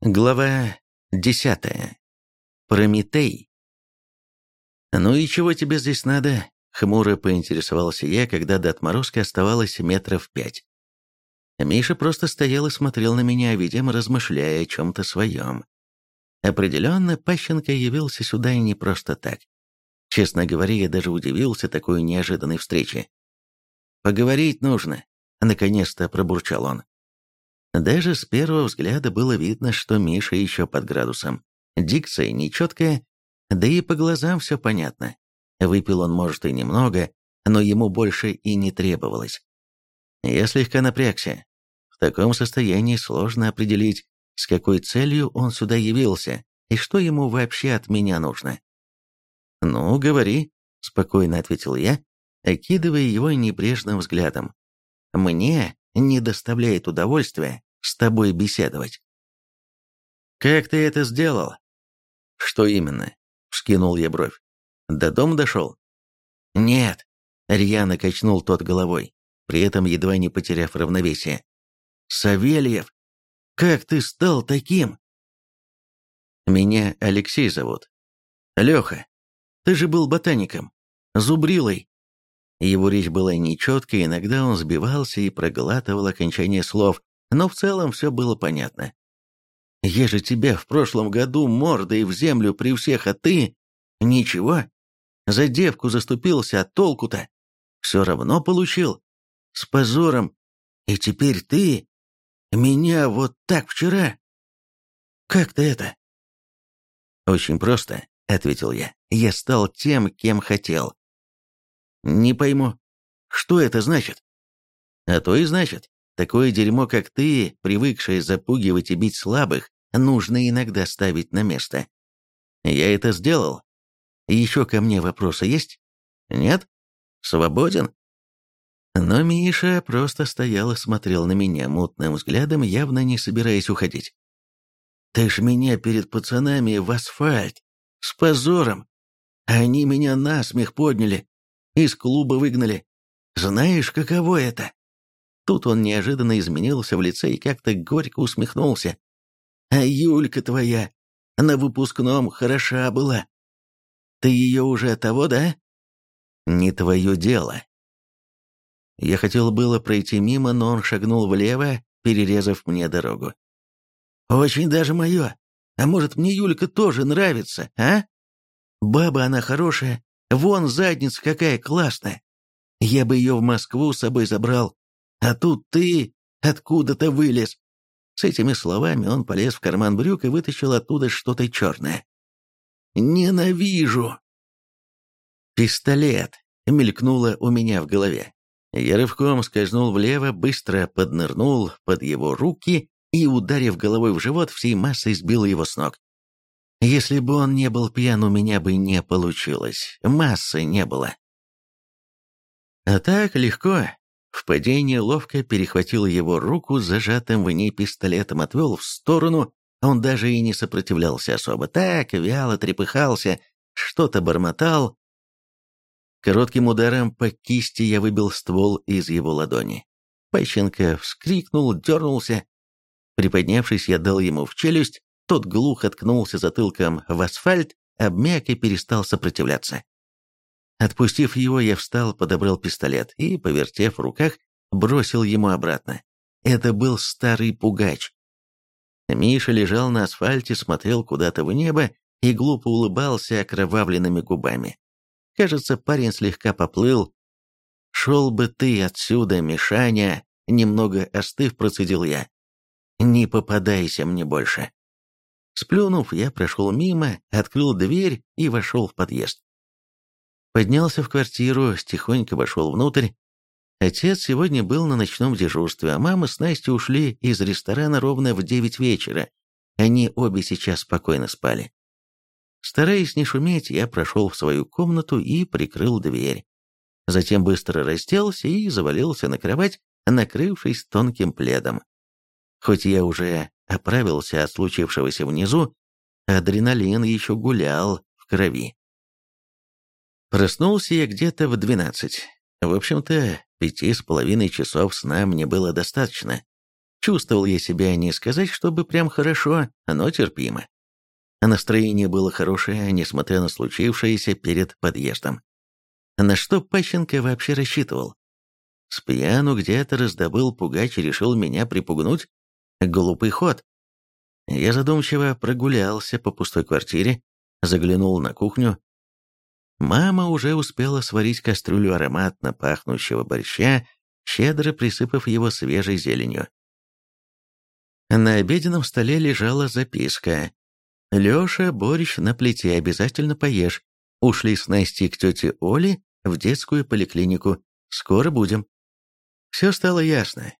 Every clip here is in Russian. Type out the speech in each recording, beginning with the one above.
Глава десятая. Прометей. «Ну и чего тебе здесь надо?» — хмуро поинтересовался я, когда до отморозка оставалось метров пять. Миша просто стоял и смотрел на меня, видимо, размышляя о чем-то своем. Определенно, Пащенко явился сюда и не просто так. Честно говоря, я даже удивился такой неожиданной встрече. «Поговорить нужно», — наконец-то пробурчал он. Даже с первого взгляда было видно, что Миша еще под градусом. Дикция нечеткая, да и по глазам все понятно. Выпил он, может, и немного, но ему больше и не требовалось. Я слегка напрягся. В таком состоянии сложно определить, с какой целью он сюда явился и что ему вообще от меня нужно. «Ну, говори», — спокойно ответил я, окидывая его небрежным взглядом. «Мне не доставляет удовольствия с тобой беседовать. «Как ты это сделал?» «Что именно?» — вскинул я бровь. «До дома дошел?» «Нет», — рьяно качнул тот головой, при этом едва не потеряв равновесие. «Савельев, как ты стал таким?» «Меня Алексей зовут. Леха, ты же был ботаником, зубрилой». Его речь была нечеткой, иногда он сбивался и проглатывал окончание слов, но в целом все было понятно. «Я же тебя в прошлом году мордой в землю при всех, а ты... Ничего. За девку заступился, а толку-то? Все равно получил. С позором. И теперь ты... Меня вот так вчера. Как ты это?» «Очень просто», — ответил я. «Я стал тем, кем хотел». «Не пойму, что это значит?» «А то и значит. Такое дерьмо, как ты, привыкшая запугивать и бить слабых, нужно иногда ставить на место. Я это сделал. Еще ко мне вопросы есть? Нет? Свободен? Но Миша просто стоял и смотрел на меня мутным взглядом, явно не собираясь уходить. «Ты ж меня перед пацанами в асфальт, с позором. Они меня насмех подняли, из клуба выгнали. Знаешь, каково это?» Тут он неожиданно изменился в лице и как-то горько усмехнулся. «А Юлька твоя на выпускном хороша была. Ты ее уже того, да?» «Не твое дело». Я хотел было пройти мимо, но он шагнул влево, перерезав мне дорогу. «Очень даже мое. А может, мне Юлька тоже нравится, а? Баба она хорошая, вон задница какая классная. Я бы ее в Москву с собой забрал, а тут ты откуда-то вылез. С этими словами он полез в карман брюк и вытащил оттуда что-то черное. «Ненавижу!» «Пистолет!» — мелькнуло у меня в голове. Я рывком скользнул влево, быстро поднырнул под его руки и, ударив головой в живот, всей массой сбил его с ног. Если бы он не был пьян, у меня бы не получилось. Массы не было. А так легко, в падении ловко перехватил его руку, зажатым в ней пистолетом, отвел в сторону. Он даже и не сопротивлялся особо. Так, вяло трепыхался, что-то бормотал. Коротким ударом по кисти я выбил ствол из его ладони. Пащенко вскрикнул, дернулся. Приподнявшись, я дал ему в челюсть. Тот глухо ткнулся затылком в асфальт, обмяк и перестал сопротивляться. Отпустив его, я встал, подобрал пистолет и, повертев в руках, бросил ему обратно. Это был старый пугач. Миша лежал на асфальте, смотрел куда-то в небо и глупо улыбался окровавленными губами. Кажется, парень слегка поплыл. «Шел бы ты отсюда, Мишаня!» Немного остыв, процедил я. «Не попадайся мне больше!» Сплюнув, я прошел мимо, открыл дверь и вошел в подъезд. Поднялся в квартиру, тихонько вошел внутрь. Отец сегодня был на ночном дежурстве, а мама с Настей ушли из ресторана ровно в девять вечера. Они обе сейчас спокойно спали. Стараясь не шуметь, я прошел в свою комнату и прикрыл дверь. Затем быстро разделся и завалился на кровать, накрывшись тонким пледом. Хоть я уже оправился от случившегося внизу, адреналин еще гулял в крови. Проснулся я где-то в двенадцать. В общем-то, пяти с половиной часов сна мне было достаточно. Чувствовал я себя не сказать, чтобы прям хорошо, но терпимо. Настроение было хорошее, несмотря на случившееся перед подъездом. На что Пащенко вообще рассчитывал? С где-то раздобыл пугач и решил меня припугнуть? Глупый ход. Я задумчиво прогулялся по пустой квартире, заглянул на кухню. Мама уже успела сварить кастрюлю ароматно пахнущего борща, щедро присыпав его свежей зеленью. На обеденном столе лежала записка. «Леша, борщ на плите обязательно поешь. Ушли с Настей к тете Оле в детскую поликлинику. Скоро будем». Все стало ясно.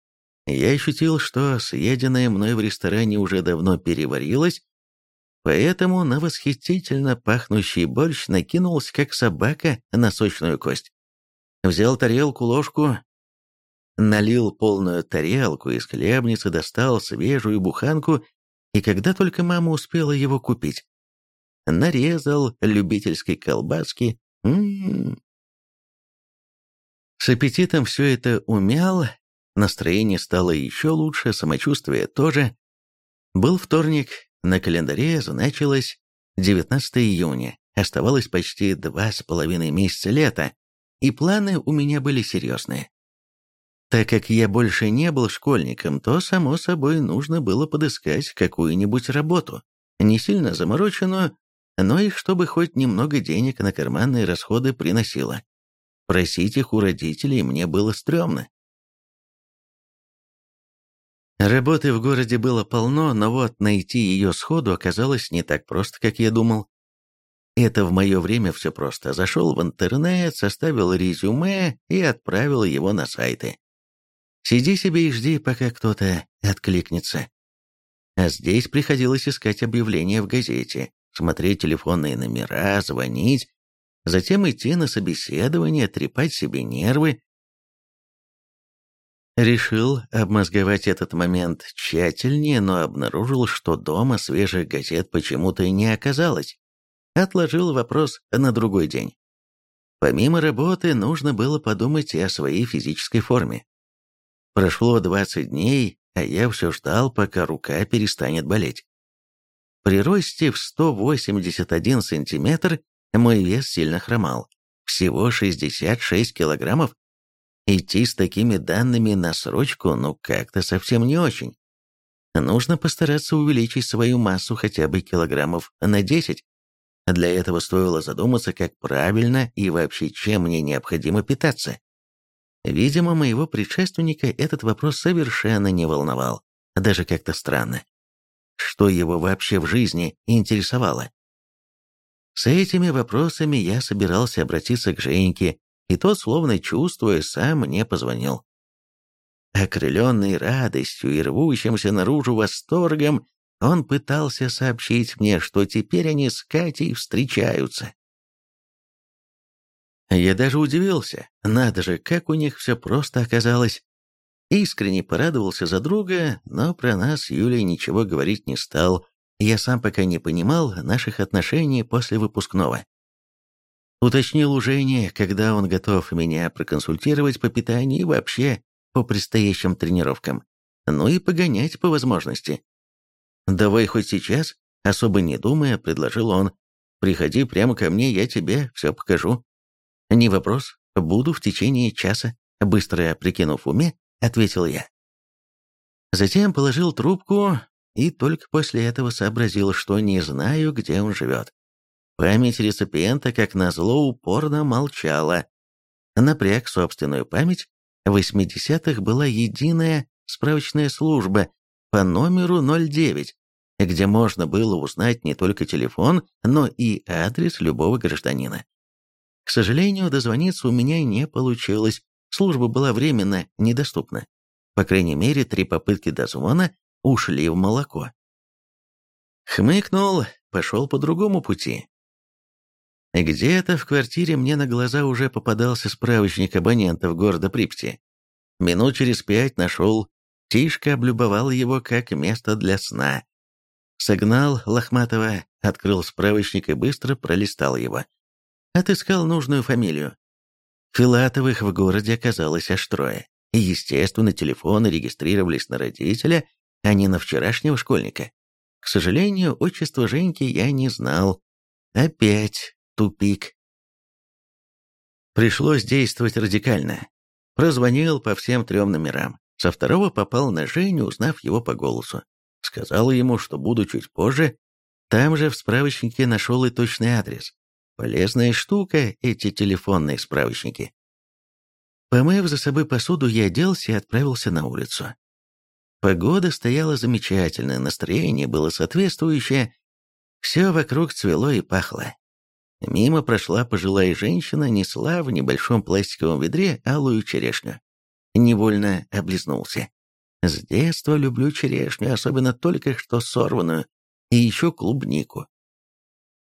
Я ощутил, что съеденное мной в ресторане уже давно переварилось, поэтому на восхитительно пахнущий борщ накинулся, как собака на сочную кость. Взял тарелку, ложку, налил полную тарелку из хлебницы, достал свежую буханку, и когда только мама успела его купить, нарезал любительской колбаски. М -м -м. С аппетитом все это умял, настроение стало еще лучше, самочувствие тоже. Был вторник, на календаре значилось 19 июня, оставалось почти два с половиной месяца лета, и планы у меня были серьезные. Так как я больше не был школьником, то, само собой, нужно было подыскать какую-нибудь работу, не сильно замороченную, но и чтобы хоть немного денег на карманные расходы приносило. Просить их у родителей мне было стрёмно. Работы в городе было полно, но вот найти ее сходу оказалось не так просто, как я думал. Это в мое время все просто. Зашел в интернет, составил резюме и отправил его на сайты. Сиди себе и жди, пока кто-то откликнется. А здесь приходилось искать объявления в газете, смотреть телефонные номера, звонить, затем идти на собеседование, трепать себе нервы. Решил обмозговать этот момент тщательнее, но обнаружил, что дома свежих газет почему-то и не оказалось. Отложил вопрос на другой день. Помимо работы, нужно было подумать и о своей физической форме. Прошло 20 дней, а я все ждал, пока рука перестанет болеть. При росте в 181 сантиметр мой вес сильно хромал. Всего 66 килограммов. Идти с такими данными на срочку, ну как-то совсем не очень. Нужно постараться увеличить свою массу хотя бы килограммов на 10. Для этого стоило задуматься, как правильно и вообще чем мне необходимо питаться. Видимо, моего предшественника этот вопрос совершенно не волновал, даже как-то странно. Что его вообще в жизни интересовало? С этими вопросами я собирался обратиться к Женьке, и тот, словно чувствуя, сам мне позвонил. Окрыленный радостью и рвущимся наружу восторгом, он пытался сообщить мне, что теперь они с Катей встречаются. Я даже удивился, надо же, как у них все просто оказалось. Искренне порадовался за друга, но про нас Юлей ничего говорить не стал. Я сам пока не понимал наших отношений после выпускного. Уточнил у Жени, когда он готов меня проконсультировать по питанию и вообще по предстоящим тренировкам. Ну и погонять по возможности. «Давай хоть сейчас», особо не думая, предложил он. «Приходи прямо ко мне, я тебе все покажу». «Не вопрос, буду в течение часа», — быстро прикинув уме, ответил я. Затем положил трубку и только после этого сообразил, что не знаю, где он живет. Память реципиента, как назло, упорно молчала. Напряг собственную память. В 80-х была единая справочная служба по номеру 09, где можно было узнать не только телефон, но и адрес любого гражданина. К сожалению, дозвониться у меня не получилось, служба была временно недоступна. По крайней мере, три попытки дозвона ушли в молоко. Хмыкнул, пошел по другому пути. Где-то в квартире мне на глаза уже попадался справочник абонентов города Припяти. Минут через пять нашел, Тишка облюбовал его как место для сна. Согнал Лохматова, открыл справочник и быстро пролистал его. Отыскал нужную фамилию. Филатовых в городе оказалось аж трое. И, естественно, телефоны регистрировались на родителя, а не на вчерашнего школьника. К сожалению, отчество Женьки я не знал. Опять тупик. Пришлось действовать радикально. Прозвонил по всем трем номерам. Со второго попал на Женю, узнав его по голосу. Сказал ему, что буду чуть позже. Там же в справочнике нашел и точный адрес. Полезная штука эти телефонные справочники. Помыв за собой посуду, я оделся и отправился на улицу. Погода стояла замечательная, настроение было соответствующее, все вокруг цвело и пахло. Мимо прошла пожилая женщина, несла в небольшом пластиковом ведре алую черешню. Невольно облизнулся. С детства люблю черешню, особенно только что сорванную, и еще клубнику.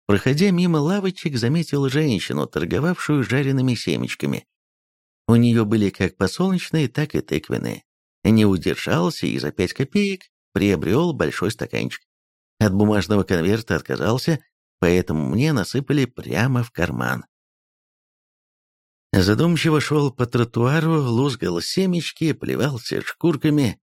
Проходя мимо лавочек, заметил женщину, торговавшую жареными семечками. У нее были как подсолнечные, так и тыквенные. Не удержался и за пять копеек приобрел большой стаканчик. От бумажного конверта отказался, поэтому мне насыпали прямо в карман. Задумчиво шел по тротуару, лузгал семечки, плевался шкурками.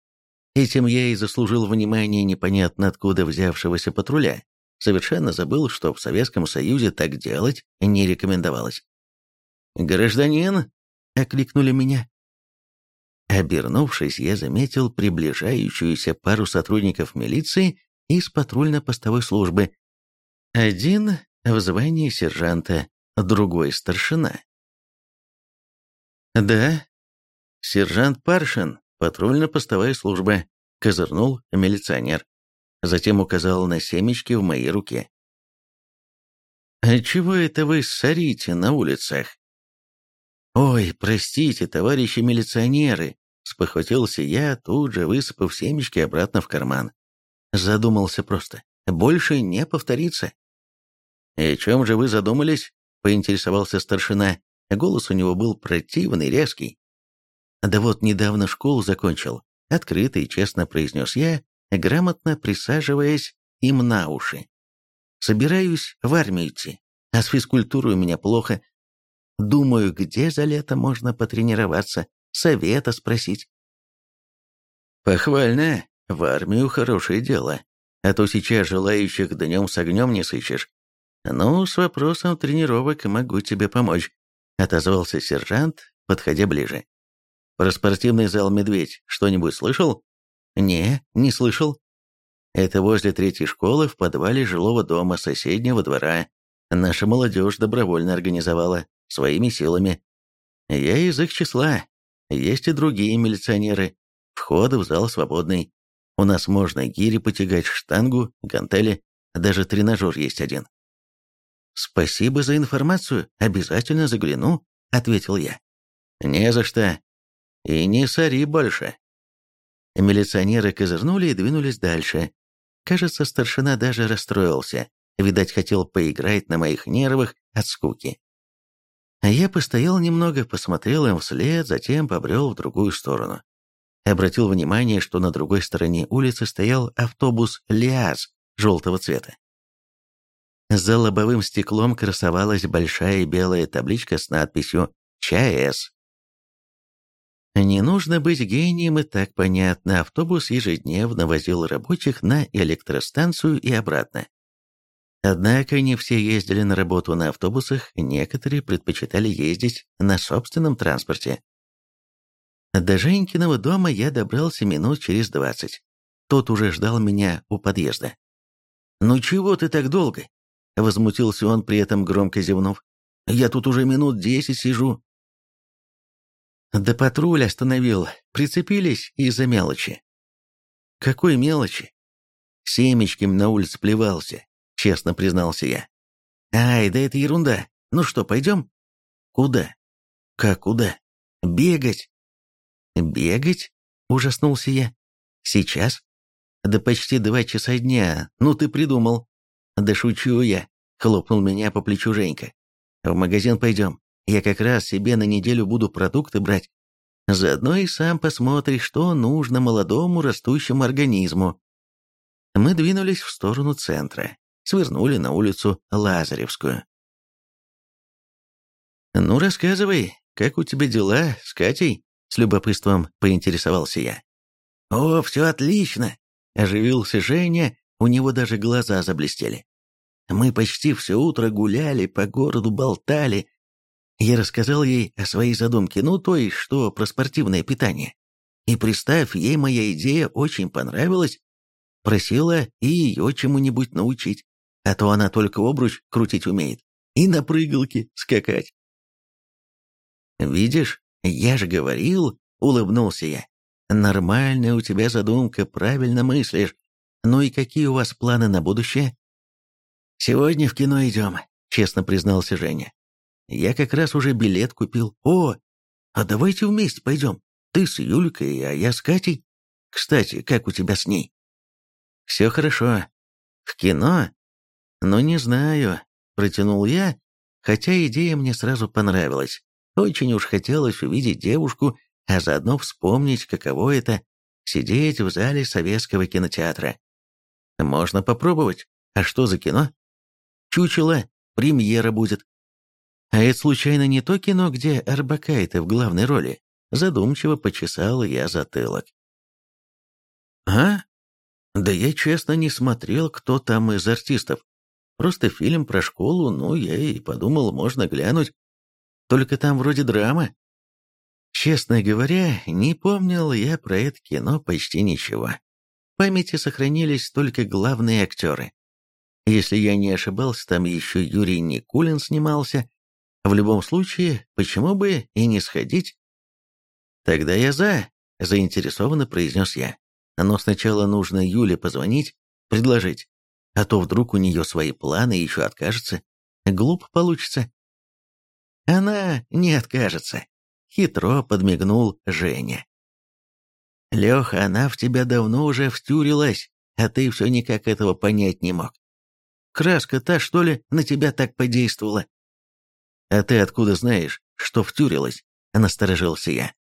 Этим я и заслужил внимание непонятно откуда взявшегося патруля. Совершенно забыл, что в Советском Союзе так делать не рекомендовалось. «Гражданин!» — окликнули меня. Обернувшись, я заметил приближающуюся пару сотрудников милиции из патрульно-постовой службы. Один в звании сержанта, другой старшина. «Да, сержант Паршин, патрульно-постовая служба», — козырнул милиционер. Затем указал на семечки в моей руке. «А чего это вы сорите на улицах?» «Ой, простите, товарищи милиционеры», — спохватился я, тут же высыпав семечки обратно в карман. Задумался просто. Больше не повторится. «И о чем же вы задумались?» — поинтересовался старшина. Голос у него был противный, резкий. «Да вот недавно школу закончил», — открыто и честно произнес я, грамотно присаживаясь им на уши. «Собираюсь в армию идти, а с физкультурой у меня плохо. Думаю, где за лето можно потренироваться, совета спросить». «Похвально, в армию хорошее дело, а то сейчас желающих днем с огнем не сыщешь. Ну, с вопросом тренировок могу тебе помочь отозвался сержант, подходя ближе. «Про спортивный зал «Медведь» что-нибудь слышал?» «Не, не слышал». «Это возле третьей школы в подвале жилого дома соседнего двора. Наша молодежь добровольно организовала, своими силами. Я из их числа. Есть и другие милиционеры. Входы в зал свободный. У нас можно гири потягать, штангу, гантели, даже тренажер есть один. «Спасибо за информацию, обязательно загляну», — ответил я. «Не за что. И не сори больше». Милиционеры козырнули и двинулись дальше. Кажется, старшина даже расстроился. Видать, хотел поиграть на моих нервах от скуки. А я постоял немного, посмотрел им вслед, затем побрел в другую сторону. Обратил внимание, что на другой стороне улицы стоял автобус «Лиаз» желтого цвета. За лобовым стеклом красовалась большая белая табличка с надписью «ЧАЭС». Не нужно быть гением, и так понятно, автобус ежедневно возил рабочих на электростанцию и обратно. Однако не все ездили на работу на автобусах, некоторые предпочитали ездить на собственном транспорте. До Женькиного дома я добрался минут через двадцать. Тот уже ждал меня у подъезда. «Ну чего ты так долго?» Возмутился он, при этом громко зевнув. «Я тут уже минут десять сижу». Да патруль остановил. Прицепились из-за мелочи. «Какой мелочи?» Семечком на улице плевался, честно признался я. «Ай, да это ерунда. Ну что, пойдем?» «Куда?» «Как куда?» «Бегать». «Бегать?» – ужаснулся я. «Сейчас?» «Да почти два часа дня. Ну ты придумал». «Да шучу я», — хлопнул меня по плечу Женька. «В магазин пойдем. Я как раз себе на неделю буду продукты брать. Заодно и сам посмотришь, что нужно молодому растущему организму». Мы двинулись в сторону центра, свернули на улицу Лазаревскую. «Ну, рассказывай, как у тебя дела с Катей?» — С любопытством поинтересовался я. «О, все отлично!» – оживился Женя, у него даже глаза заблестели. «Мы почти все утро гуляли, по городу болтали. Я рассказал ей о своей задумке, ну, то есть, что про спортивное питание. И представь, ей моя идея очень понравилась. Просила и ее чему-нибудь научить, а то она только обруч крутить умеет и на прыгалке скакать. «Видишь, я же говорил», — улыбнулся я. «Нормальная у тебя задумка, правильно мыслишь. Ну и какие у вас планы на будущее?» «Сегодня в кино идем», — честно признался Женя. «Я как раз уже билет купил. О, а давайте вместе пойдем. Ты с Юлькой, а я с Катей. Кстати, как у тебя с ней?» «Все хорошо. В кино? Ну, не знаю», — протянул я, хотя идея мне сразу понравилась. Очень уж хотелось увидеть девушку, а заодно вспомнить, каково это — сидеть в зале советского кинотеатра. Можно попробовать. А что за кино? Чучело, премьера будет. А это случайно не то кино, где Арбакайте в главной роли? Задумчиво почесал я затылок. А? Да я честно не смотрел, кто там из артистов. Просто фильм про школу, ну, я и подумал, можно глянуть. Только там вроде драма. Честно говоря, не помнил я про это кино почти ничего. Памяти сохранились только главные актеры. Если я не ошибался, там еще Юрий Никулин снимался. В любом случае, почему бы и не сходить? Тогда я за, заинтересованно произнес я. Но сначала нужно Юле позвонить, предложить. А то вдруг у нее свои планы еще откажется. Глупо получится. Она не откажется. Хитро подмигнул Женя. Леха, она в тебя давно уже втюрилась, а ты все никак этого понять не мог. Краска та, что ли, на тебя так подействовала? А ты откуда знаешь, что втюрилась? Насторожился я.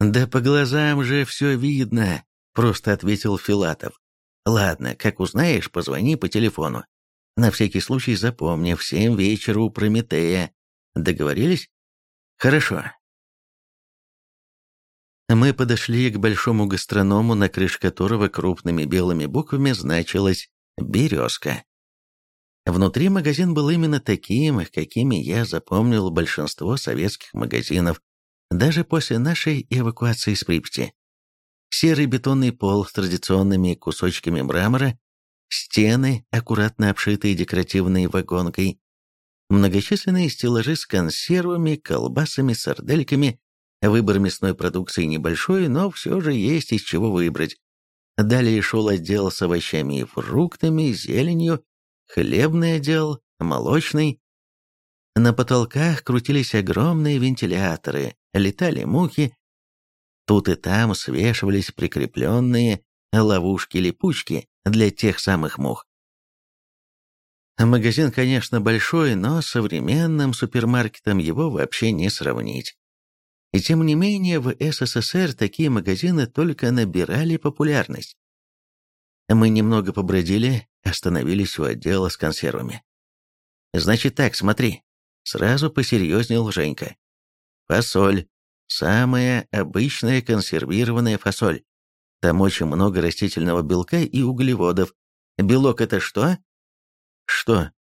Да по глазам же все видно, просто ответил Филатов. Ладно, как узнаешь, позвони по телефону. На всякий случай запомни, в семь вечера у Прометея. Договорились? Хорошо. Мы подошли к большому гастроному, на крыше которого крупными белыми буквами значилось «Березка». Внутри магазин был именно таким, какими я запомнил большинство советских магазинов, даже после нашей эвакуации из Припяти. Серый бетонный пол с традиционными кусочками мрамора стены, аккуратно обшитые декоративной вагонкой, многочисленные стеллажи с консервами, колбасами, сардельками, выбор мясной продукции небольшой, но все же есть из чего выбрать. Далее шел отдел с овощами и фруктами, зеленью, хлебный отдел, молочный. На потолках крутились огромные вентиляторы, летали мухи. Тут и там свешивались прикрепленные ловушки-липучки, для тех самых мух. Магазин, конечно, большой, но современным супермаркетом его вообще не сравнить. И тем не менее в СССР такие магазины только набирали популярность. Мы немного побродили, остановились у отдела с консервами. «Значит так, смотри», — сразу посерьезнел Женька. «Фасоль. Самая обычная консервированная фасоль. Там очень много растительного белка и углеводов. Белок это что? Что?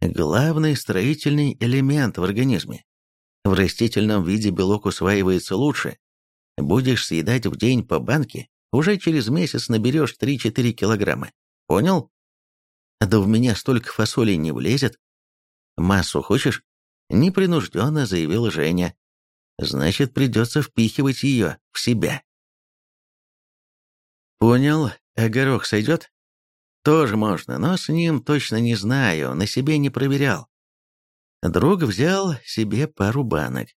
Главный строительный элемент в организме. В растительном виде белок усваивается лучше. Будешь съедать в день по банке, уже через месяц наберешь 3-4 килограмма. Понял? Да в меня столько фасоли не влезет. Массу хочешь? Непринужденно заявила Женя. Значит, придется впихивать ее в себя. Понял, а горох сойдет? Тоже можно, но с ним точно не знаю, на себе не проверял. Друг взял себе пару банок.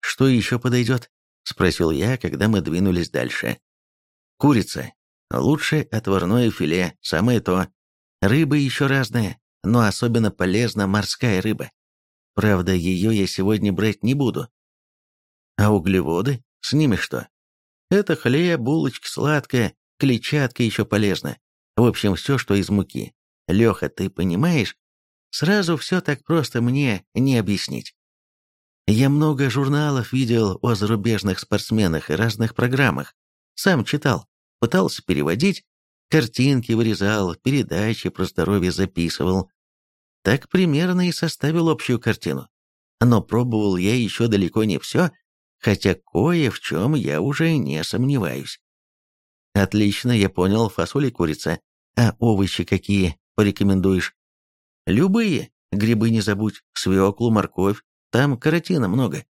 «Что еще подойдет?» – спросил я, когда мы двинулись дальше. «Курица. Лучше отварное филе, самое то. Рыба еще разная, но особенно полезна морская рыба. Правда, ее я сегодня брать не буду. А углеводы? С ними что? Это хлеб, булочки, сладкое, клетчатка еще полезна. В общем, все, что из муки. Леха, ты понимаешь? Сразу все так просто мне не объяснить. Я много журналов видел о зарубежных спортсменах и разных программах. Сам читал, пытался переводить, картинки вырезал, передачи про здоровье записывал. Так примерно и составил общую картину. Но пробовал я еще далеко не все, хотя кое в чем я уже не сомневаюсь. Отлично, я понял, фасоль и курица. А овощи какие порекомендуешь? Любые, грибы не забудь, свеклу, морковь, там каротина много.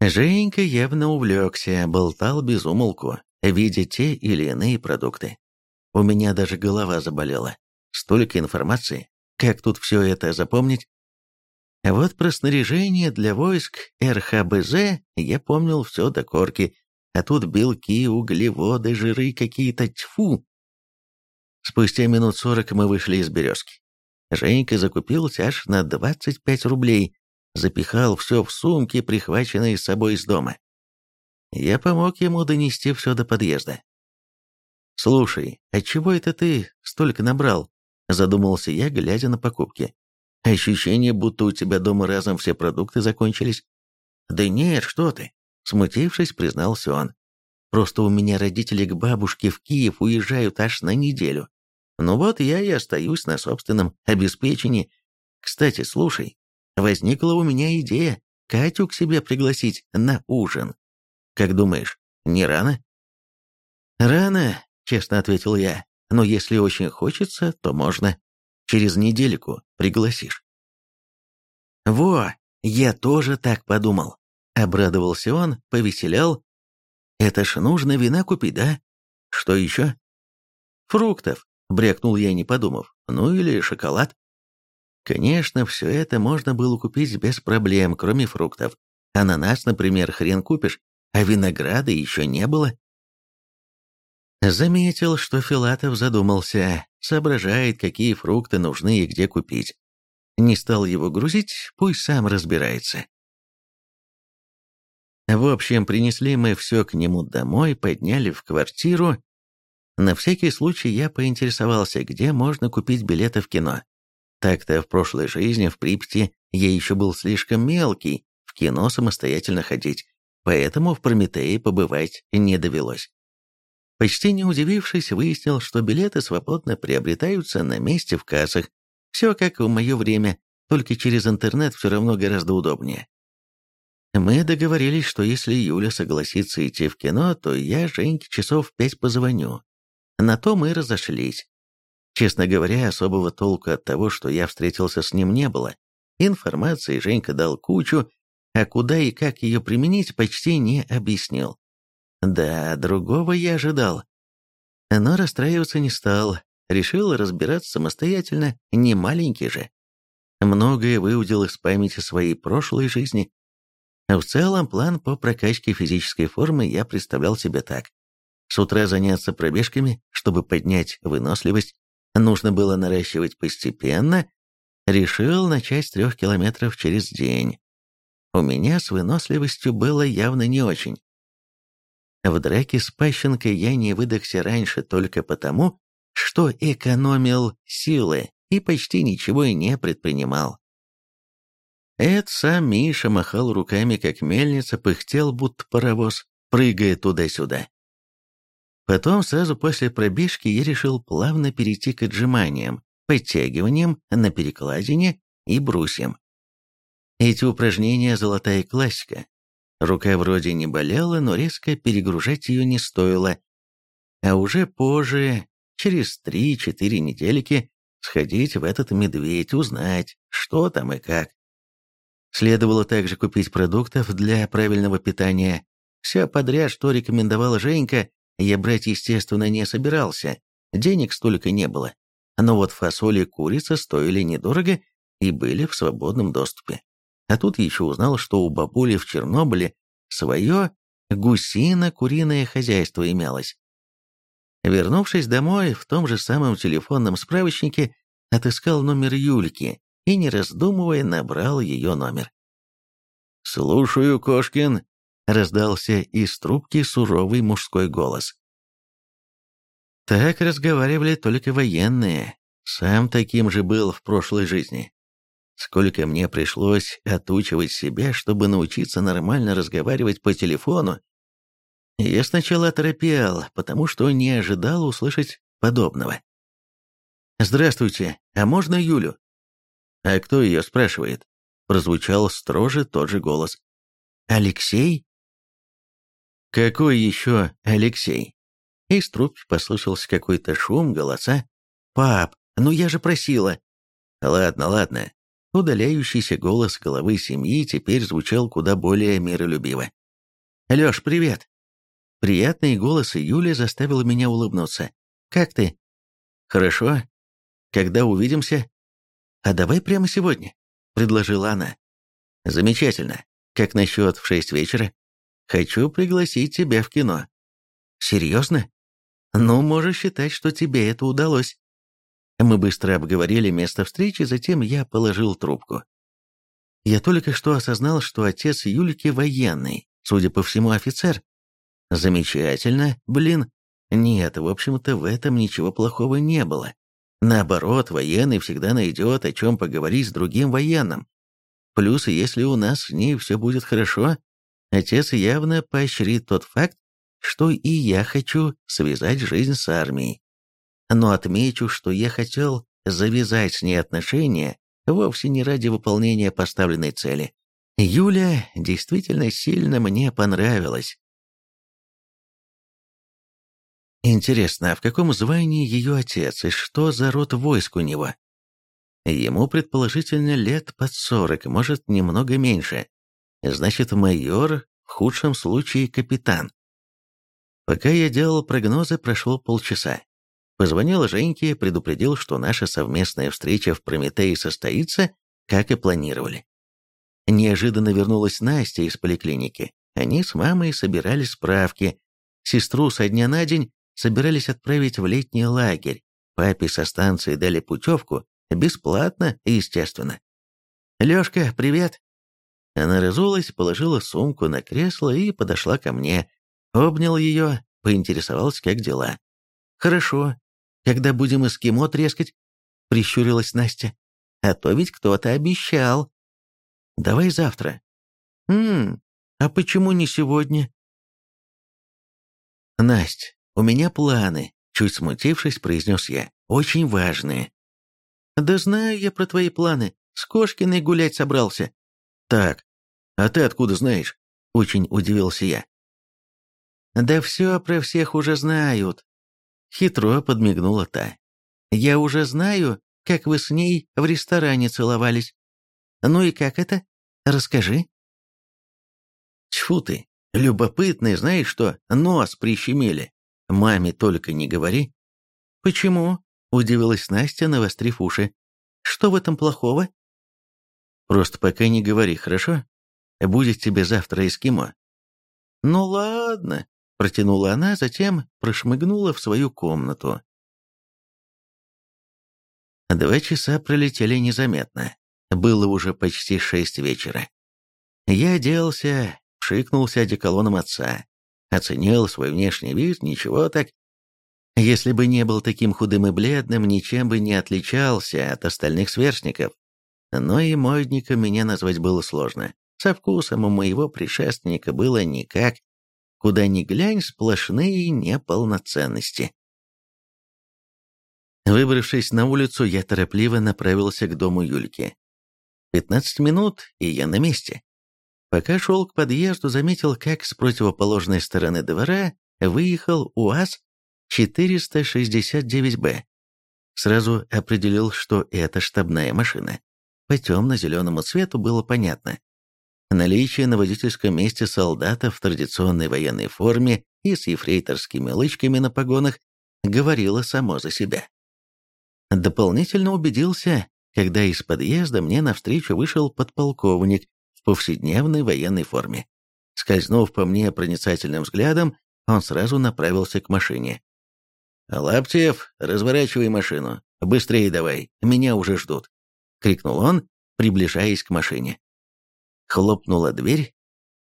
Женька явно увлекся, болтал без умолку, видя те или иные продукты. У меня даже голова заболела. Столько информации, как тут все это запомнить? Вот про снаряжение для войск РХБЗ я помнил все до корки, а тут белки, углеводы, жиры какие-то, тьфу! Спустя минут сорок мы вышли из березки. Женька закупился аж на 25 рублей, запихал все в сумки, прихваченные с собой из дома. Я помог ему донести все до подъезда. «Слушай, а чего это ты столько набрал?» Задумался я, глядя на покупки. «Ощущение, будто у тебя дома разом все продукты закончились». «Да нет, что ты!» Смутившись, признался он. «Просто у меня родители к бабушке в Киев уезжают аж на неделю. Ну вот я и остаюсь на собственном обеспечении. Кстати, слушай, возникла у меня идея Катю к себе пригласить на ужин. Как думаешь, не рано?» «Рано», — честно ответил я, — «но если очень хочется, то можно. Через недельку пригласишь». «Во, я тоже так подумал», — обрадовался он, повеселял. «Это ж нужно вина купить, да? Что еще?» «Фруктов», Брякнул я, не подумав. Ну или шоколад. Конечно, все это можно было купить без проблем, кроме фруктов. Ананас, например, хрен купишь, а винограда еще не было. Заметил, что Филатов задумался, соображает, какие фрукты нужны и где купить. Не стал его грузить, пусть сам разбирается. В общем, принесли мы все к нему домой, подняли в квартиру, на всякий случай я поинтересовался, где можно купить билеты в кино. Так-то в прошлой жизни в Припяти я еще был слишком мелкий в кино самостоятельно ходить, поэтому в Прометее побывать не довелось. Почти не удивившись, выяснил, что билеты свободно приобретаются на месте в кассах. Все как в мое время, только через интернет все равно гораздо удобнее. Мы договорились, что если Юля согласится идти в кино, то я Женьке часов пять позвоню, на то мы разошлись. Честно говоря, особого толку от того, что я встретился с ним, не было. Информации Женька дал кучу, а куда и как ее применить, почти не объяснил. Да, другого я ожидал. Но расстраиваться не стал, решил разбираться самостоятельно, не маленький же. Многое выудил из памяти своей прошлой жизни. В целом, план по прокачке физической формы я представлял себе так. С утра заняться пробежками, чтобы поднять выносливость, нужно было наращивать постепенно, решил начать с трех километров через день. У меня с выносливостью было явно не очень. В драке с Пащенко я не выдохся раньше только потому, что экономил силы и почти ничего и не предпринимал. Эд сам Миша махал руками, как мельница, пыхтел, будто паровоз, прыгая туда-сюда. Потом, сразу после пробежки, я решил плавно перейти к отжиманиям, подтягиваниям на перекладине и брусьям. Эти упражнения – золотая классика. Рука вроде не болела, но резко перегружать ее не стоило. А уже позже, через 3-4 недельки, сходить в этот медведь, узнать, что там и как. Следовало также купить продуктов для правильного питания. Все подряд, что рекомендовала Женька, я брать, естественно, не собирался, денег столько не было. Но вот фасоль и курица стоили недорого и были в свободном доступе. А тут еще узнал, что у бабули в Чернобыле свое гусино-куриное хозяйство имелось. Вернувшись домой, в том же самом телефонном справочнике отыскал номер Юльки и, не раздумывая, набрал ее номер. «Слушаю, Кошкин», раздался из трубки суровый мужской голос. Так разговаривали только военные. Сам таким же был в прошлой жизни. сколько мне пришлось отучивать себя, чтобы научиться нормально разговаривать по телефону. Я сначала оторопел, потому что не ожидал услышать подобного. «Здравствуйте, а можно Юлю?» «А кто ее спрашивает?» Прозвучал строже тот же голос. «Алексей?» «Какой еще Алексей?» Из трубки послышался какой-то шум, голоса. «Пап, ну я же просила!» «Ладно, ладно». Удаляющийся голос головы семьи теперь звучал куда более миролюбиво. «Лёш, привет!» Приятный голос Юли заставил меня улыбнуться. «Как ты?» «Хорошо. Когда увидимся?» «А давай прямо сегодня», — предложила она. «Замечательно. Как насчет в шесть вечера? Хочу пригласить тебя в кино». «Серьезно?» «Ну, можешь считать, что тебе это удалось». Мы быстро обговорили место встречи, затем я положил трубку. Я только что осознал, что отец Юльки военный, судя по всему, офицер. Замечательно, блин. Нет, в общем-то, в этом ничего плохого не было. Наоборот, военный всегда найдет, о чем поговорить с другим военным. Плюс, если у нас с ней все будет хорошо, отец явно поощрит тот факт, что и я хочу связать жизнь с армией. Но отмечу, что я хотел завязать с ней отношения вовсе не ради выполнения поставленной цели. Юля действительно сильно мне понравилась. Интересно, а в каком звании ее отец и что за род войск у него? Ему, предположительно, лет под сорок, может, немного меньше. Значит, майор, в худшем случае капитан. Пока я делал прогнозы, прошло полчаса. Позвонил Женьке, предупредил, что наша совместная встреча в Прометее состоится, как и планировали. Неожиданно вернулась Настя из поликлиники. Они с мамой собирали справки. Сестру со дня на день собирались отправить в летний лагерь. Папе со станции дали путевку, бесплатно, естественно. «Лёшка, привет!» Она разулась, положила сумку на кресло и подошла ко мне. Обнял ее, поинтересовался, как дела. «Хорошо. Когда будем эскимо трескать?» — прищурилась Настя. «А то ведь кто-то обещал». «Давай завтра». «Ммм, а почему не сегодня?» «Насть, у меня планы», — чуть смутившись, произнес я. «Очень важные». «Да знаю я про твои планы. С Кошкиной гулять собрался». «Так, а ты откуда знаешь?» — очень удивился я. «Да все про всех уже знают», — хитро подмигнула та. «Я уже знаю, как вы с ней в ресторане целовались. Ну и как это? Расскажи». Тьфу ты, любопытный, знаешь что, нос прищемили. Маме только не говори». «Почему?» – удивилась Настя, навострив уши. «Что в этом плохого?» «Просто пока не говори, хорошо? Будет тебе завтра эскимо». «Ну ладно», – протянула она, затем прошмыгнула в свою комнату. Два часа пролетели незаметно. Было уже почти шесть вечера. Я оделся, пшикнулся одеколоном отца, Оценил свой внешний вид, ничего так. Если бы не был таким худым и бледным, ничем бы не отличался от остальных сверстников. Но и модником меня назвать было сложно. Со вкусом у моего предшественника было никак. Куда ни глянь, сплошные неполноценности. Выбравшись на улицу, я торопливо направился к дому Юльки. Пятнадцать минут, и я на месте. Пока шел к подъезду, заметил, как с противоположной стороны двора выехал УАЗ-469Б. Сразу определил, что это штабная машина. По темно-зеленому цвету было понятно. Наличие на водительском месте солдата в традиционной военной форме и с ефрейторскими лычками на погонах говорило само за себя. Дополнительно убедился, когда из подъезда мне навстречу вышел подполковник в повседневной военной форме. Скользнув по мне проницательным взглядом, он сразу направился к машине. «Лаптев, разворачивай машину. Быстрее давай, меня уже ждут», — крикнул он, приближаясь к машине. Хлопнула дверь.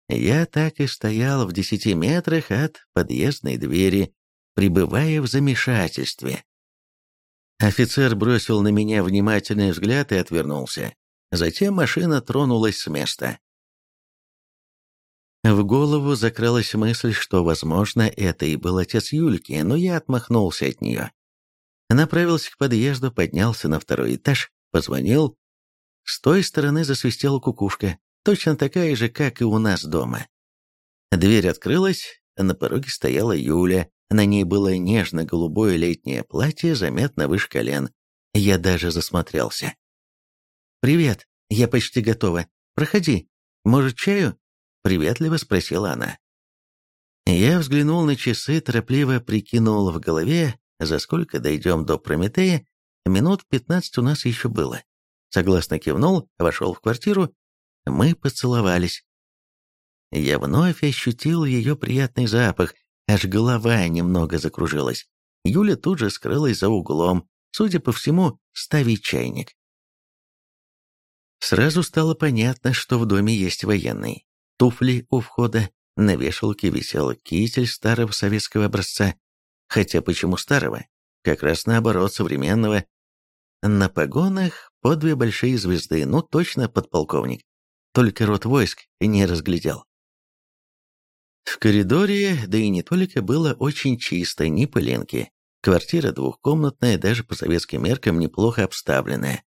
Я так и стоял в десяти метрах от подъездной двери, пребывая в замешательстве. Офицер бросил на меня внимательный взгляд и отвернулся. Затем машина тронулась с места. В голову закралась мысль, что, возможно, это и был отец Юльки, но я отмахнулся от нее. Направился к подъезду, поднялся на второй этаж, позвонил. С той стороны засвистела кукушка, точно такая же, как и у нас дома. Дверь открылась, на пороге стояла Юля, на ней было нежно-голубое летнее платье, заметно выше колен. Я даже засмотрелся. «Привет, я почти готова. Проходи. Может, чаю?» — приветливо спросила она. Я взглянул на часы, торопливо прикинул в голове, за сколько дойдем до Прометея. Минут пятнадцать у нас еще было. Согласно кивнул, вошел в квартиру. Мы поцеловались. Я вновь ощутил ее приятный запах, аж голова немного закружилась. Юля тут же скрылась за углом, судя по всему, ставить чайник. Сразу стало понятно, что в доме есть военный. Туфли у входа, на вешалке висел китель старого советского образца. Хотя почему старого? Как раз наоборот, современного. На погонах по две большие звезды, ну точно подполковник. Только род войск не разглядел. В коридоре, да и не только, было очень чисто, ни пылинки. Квартира двухкомнатная, даже по советским меркам неплохо обставленная.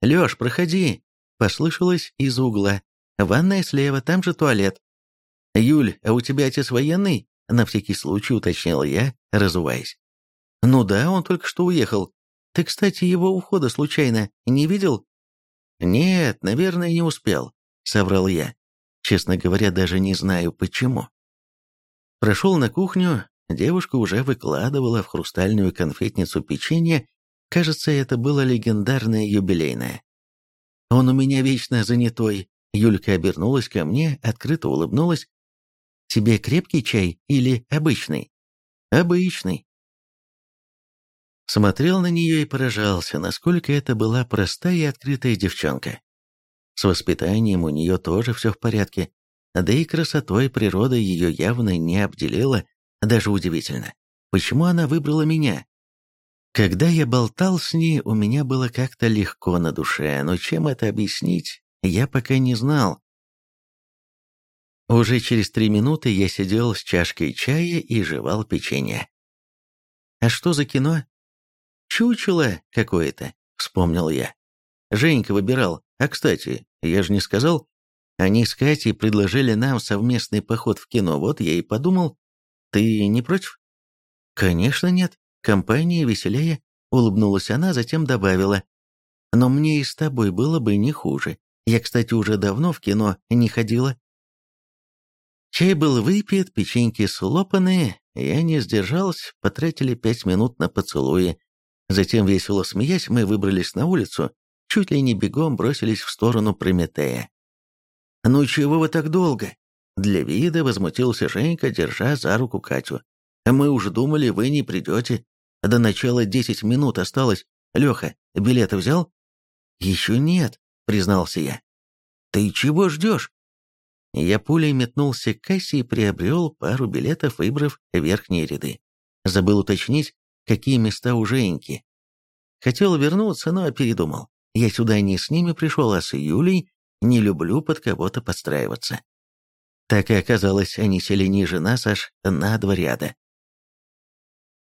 «Лёш, проходи!» — послышалось из угла. «Ванная слева, там же туалет». «Юль, а у тебя отец военный?» — на всякий случай уточнил я, разуваясь. «Ну да, он только что уехал. Ты, кстати, его ухода случайно не видел?» «Нет, наверное, не успел», — соврал я. Честно говоря, даже не знаю, почему. Прошел на кухню, девушка уже выкладывала в хрустальную конфетницу печенье, кажется, это было легендарное юбилейное. «Он у меня вечно занятой», — Юлька обернулась ко мне, открыто улыбнулась. «Тебе крепкий чай или обычный?» «Обычный». Смотрел на нее и поражался, насколько это была простая и открытая девчонка. С воспитанием у нее тоже все в порядке, да и красотой природа ее явно не обделила, даже удивительно. Почему она выбрала меня? Когда я болтал с ней, у меня было как-то легко на душе, но чем это объяснить, я пока не знал. Уже через три минуты я сидел с чашкой чая и жевал печенье. «А что за кино?» «Чучело какое-то», — вспомнил я. Женька выбирал. А, кстати, я же не сказал, они с Катей предложили нам совместный поход в кино, вот я и подумал, ты не против? Конечно нет, компания веселее, улыбнулась она, затем добавила. Но мне и с тобой было бы не хуже. Я, кстати, уже давно в кино не ходила. Чай был выпит, печеньки слопаны, я не сдержался, потратили пять минут на поцелуи. Затем, весело смеясь, мы выбрались на улицу, чуть ли не бегом бросились в сторону Прометея. «Ну чего вы так долго?» Для вида возмутился Женька, держа за руку Катю. «Мы уж думали, вы не придете. До начала десять минут осталось. Леха, билеты взял?» «Еще нет», — признался я. «Ты чего ждешь?» Я пулей метнулся к кассе и приобрел пару билетов, выбрав верхние ряды. Забыл уточнить, какие места у Женьки. Хотел вернуться, но передумал. Я сюда не с ними пришел, а с Юлей, не люблю под кого-то подстраиваться. Так и оказалось, они сели ниже нас аж на два ряда.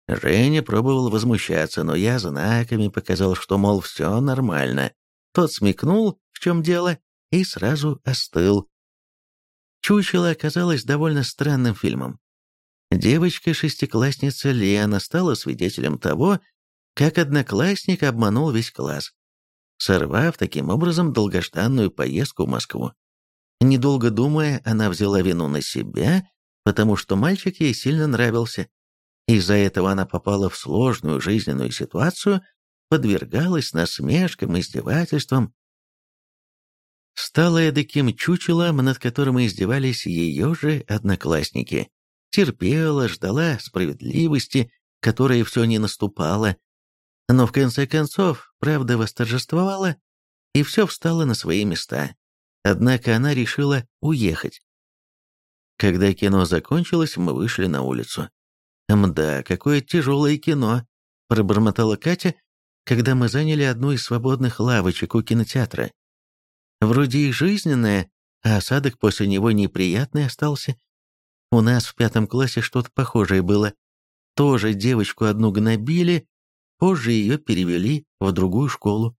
Женя пробовал возмущаться, но я знаками показал, что, мол, все нормально. Тот смекнул, в чем дело, и сразу остыл. «Чучело» оказалось довольно странным фильмом. Девочка-шестиклассница Лена стала свидетелем того, как одноклассник обманул весь класс сорвав таким образом долгожданную поездку в Москву. Недолго думая, она взяла вину на себя, потому что мальчик ей сильно нравился. Из-за этого она попала в сложную жизненную ситуацию, подвергалась насмешкам, издевательствам. Стала эдаким чучелом, над которым издевались ее же одноклассники. Терпела, ждала справедливости, которая все не наступала, но в конце концов правда восторжествовала, и все встало на свои места. Однако она решила уехать. Когда кино закончилось, мы вышли на улицу. «Мда, какое тяжелое кино!» – пробормотала Катя, когда мы заняли одну из свободных лавочек у кинотеатра. Вроде и жизненное, а осадок после него неприятный остался. У нас в пятом классе что-то похожее было. Тоже девочку одну гнобили, позже ее перевели в другую школу.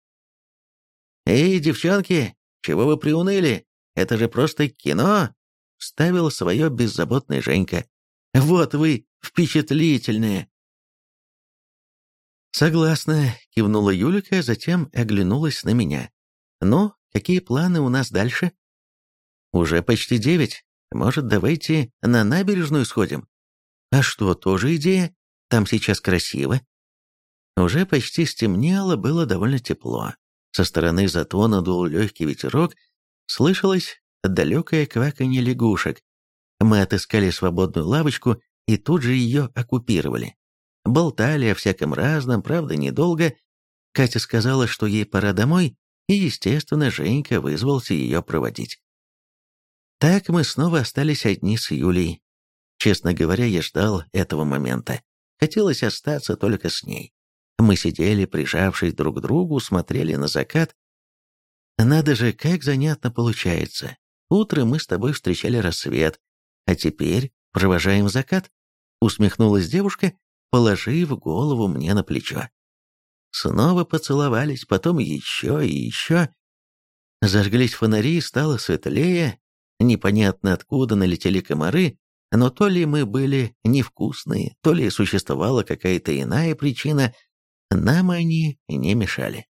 «Эй, девчонки, чего вы приуныли? Это же просто кино!» — вставил свое беззаботный Женька. «Вот вы впечатлительные!» «Согласна», — кивнула Юлика, затем оглянулась на меня. «Ну, какие планы у нас дальше?» «Уже почти девять. Может, давайте на набережную сходим?» «А что, тоже идея? Там сейчас красиво». Уже почти стемнело, было довольно тепло. Со стороны затона дул легкий ветерок, слышалось далекое кваканье лягушек. Мы отыскали свободную лавочку и тут же ее оккупировали. Болтали о всяком разном, правда, недолго. Катя сказала, что ей пора домой, и, естественно, Женька вызвался ее проводить. Так мы снова остались одни с Юлей. Честно говоря, я ждал этого момента. Хотелось остаться только с ней. Мы сидели, прижавшись друг к другу, смотрели на закат. Надо же, как занятно получается. Утром мы с тобой встречали рассвет, а теперь провожаем закат. Усмехнулась девушка, положив голову мне на плечо. Снова поцеловались, потом еще и еще. Зажглись фонари, стало светлее, непонятно откуда налетели комары, но то ли мы были невкусные, то ли существовала какая-то иная причина, нам они не мешали.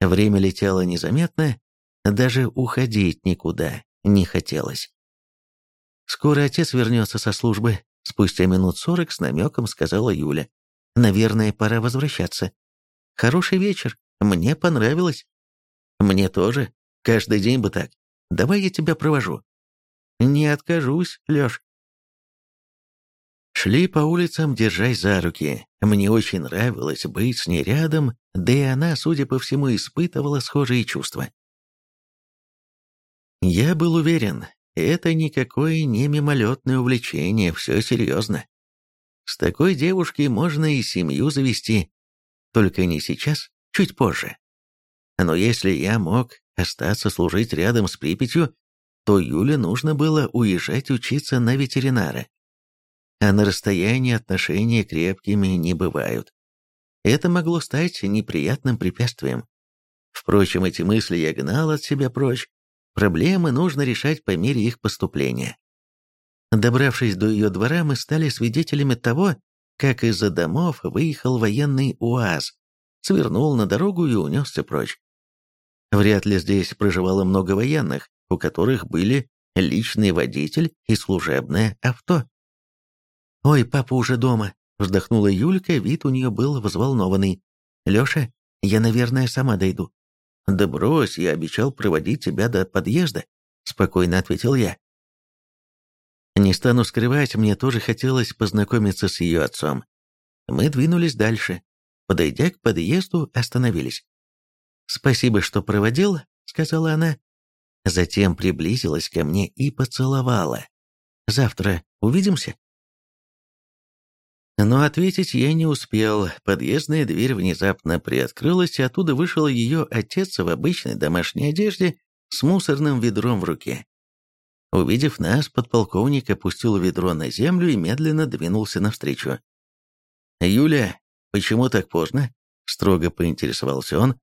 Время летело незаметно, даже уходить никуда не хотелось. Скоро отец вернется со службы, спустя минут сорок с намеком сказала Юля. Наверное, пора возвращаться. Хороший вечер, мне понравилось. Мне тоже, каждый день бы так. Давай я тебя провожу. Не откажусь, Лёш. Шли по улицам, держась за руки. Мне очень нравилось быть с ней рядом, да и она, судя по всему, испытывала схожие чувства. Я был уверен, это никакое не мимолетное увлечение, все серьезно. С такой девушкой можно и семью завести, только не сейчас, чуть позже. Но если я мог остаться служить рядом с Припятью, то Юле нужно было уезжать учиться на ветеринара а на расстоянии отношения крепкими не бывают. Это могло стать неприятным препятствием. Впрочем, эти мысли я гнал от себя прочь. Проблемы нужно решать по мере их поступления. Добравшись до ее двора, мы стали свидетелями того, как из-за домов выехал военный УАЗ, свернул на дорогу и унесся прочь. Вряд ли здесь проживало много военных, у которых были личный водитель и служебное авто. «Ой, папа уже дома», — вздохнула Юлька, вид у нее был взволнованный. «Леша, я, наверное, сама дойду». «Да брось, я обещал проводить тебя до подъезда», — спокойно ответил я. Не стану скрывать, мне тоже хотелось познакомиться с ее отцом. Мы двинулись дальше. Подойдя к подъезду, остановились. «Спасибо, что проводил», — сказала она. Затем приблизилась ко мне и поцеловала. «Завтра увидимся?» Но ответить я не успел. Подъездная дверь внезапно приоткрылась, и оттуда вышел ее отец в обычной домашней одежде с мусорным ведром в руке. Увидев нас, подполковник опустил ведро на землю и медленно двинулся навстречу. «Юля, почему так поздно?» — строго поинтересовался он.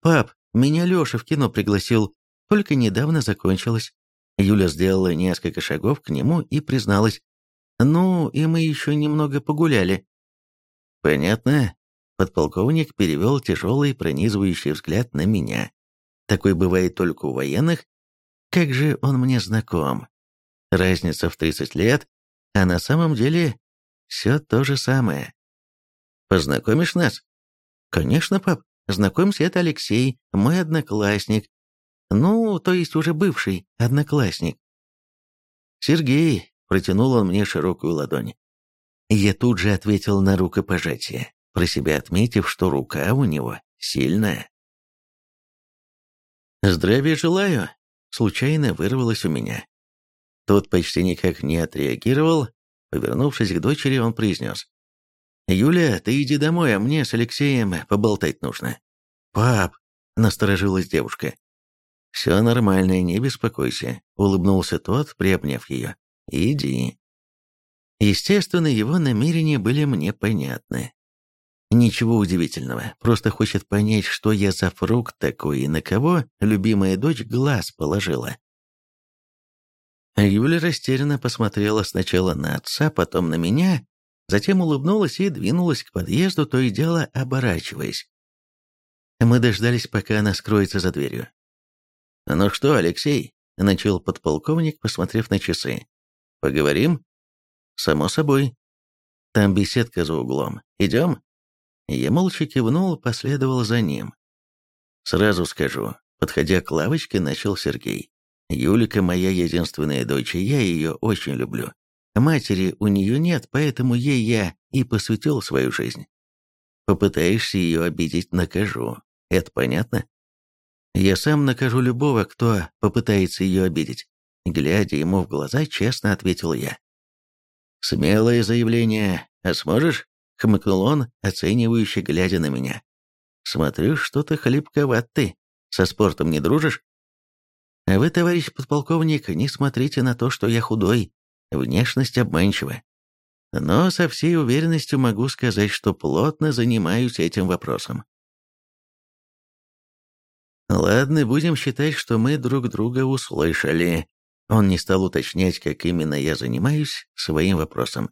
«Пап, меня Леша в кино пригласил, только недавно закончилось». Юля сделала несколько шагов к нему и призналась. Ну, и мы еще немного погуляли. Понятно. Подполковник перевел тяжелый пронизывающий взгляд на меня. Такой бывает только у военных. Как же он мне знаком. Разница в 30 лет, а на самом деле все то же самое. Познакомишь нас? Конечно, пап. Знакомься, это Алексей, мой одноклассник. Ну, то есть уже бывший одноклассник. Сергей, Протянул он мне широкую ладонь. Я тут же ответил на рукопожатие, про себя отметив, что рука у него сильная. «Здравия желаю!» — случайно вырвалось у меня. Тот почти никак не отреагировал. Повернувшись к дочери, он произнес. «Юля, ты иди домой, а мне с Алексеем поболтать нужно». «Пап!» — насторожилась девушка. «Все нормально, не беспокойся», — улыбнулся тот, приобняв ее. «Иди». Естественно, его намерения были мне понятны. Ничего удивительного, просто хочет понять, что я за фрукт такой и на кого любимая дочь глаз положила. Юля растерянно посмотрела сначала на отца, потом на меня, затем улыбнулась и двинулась к подъезду, то и дело оборачиваясь. Мы дождались, пока она скроется за дверью. «Ну что, Алексей?» — начал подполковник, посмотрев на часы. «Поговорим?» «Само собой. Там беседка за углом. Идем?» Я молча кивнул, последовал за ним. «Сразу скажу», — подходя к лавочке, начал Сергей. «Юлика моя единственная дочь, и я ее очень люблю. Матери у нее нет, поэтому ей я и посвятил свою жизнь. Попытаешься ее обидеть, накажу. Это понятно? Я сам накажу любого, кто попытается ее обидеть. Глядя ему в глаза, честно ответил я. «Смелое заявление. А сможешь?» — хмыкнул он, оценивающе глядя на меня. «Смотрю, что-то хлипковат ты. Со спортом не дружишь?» «А вы, товарищ подполковник, не смотрите на то, что я худой. Внешность обманчива. Но со всей уверенностью могу сказать, что плотно занимаюсь этим вопросом. Ладно, будем считать, что мы друг друга услышали. Он не стал уточнять, как именно я занимаюсь своим вопросом.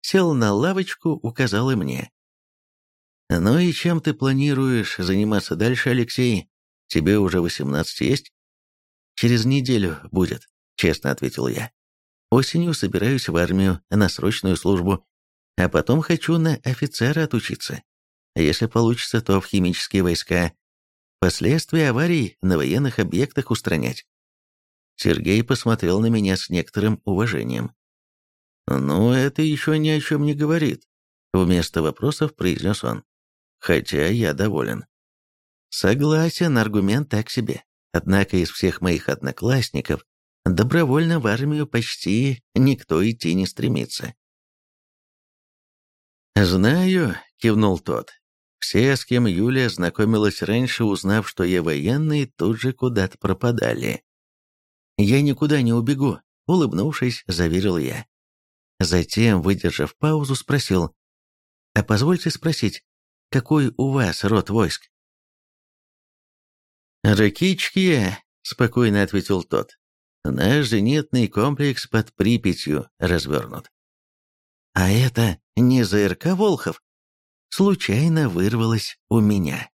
Сел на лавочку, указал и мне. «Ну и чем ты планируешь заниматься дальше, Алексей? Тебе уже 18 есть?» «Через неделю будет», — честно ответил я. «Осенью собираюсь в армию на срочную службу, а потом хочу на офицера отучиться. Если получится, то в химические войска. Последствия аварий на военных объектах устранять. Сергей посмотрел на меня с некоторым уважением. «Ну, это еще ни о чем не говорит», — вместо вопросов произнес он. «Хотя я доволен». Согласен, аргумент так себе. Однако из всех моих одноклассников добровольно в армию почти никто идти не стремится. «Знаю», — кивнул тот. «Все, с кем Юлия знакомилась раньше, узнав, что я военный, тут же куда-то пропадали. «Я никуда не убегу», — улыбнувшись, заверил я. Затем, выдержав паузу, спросил, «А позвольте спросить, какой у вас род войск?» «Ракички», — спокойно ответил тот. «Наш зенитный комплекс под Припятью развернут». «А это не ЗРК Волхов?» Случайно вырвалось у меня.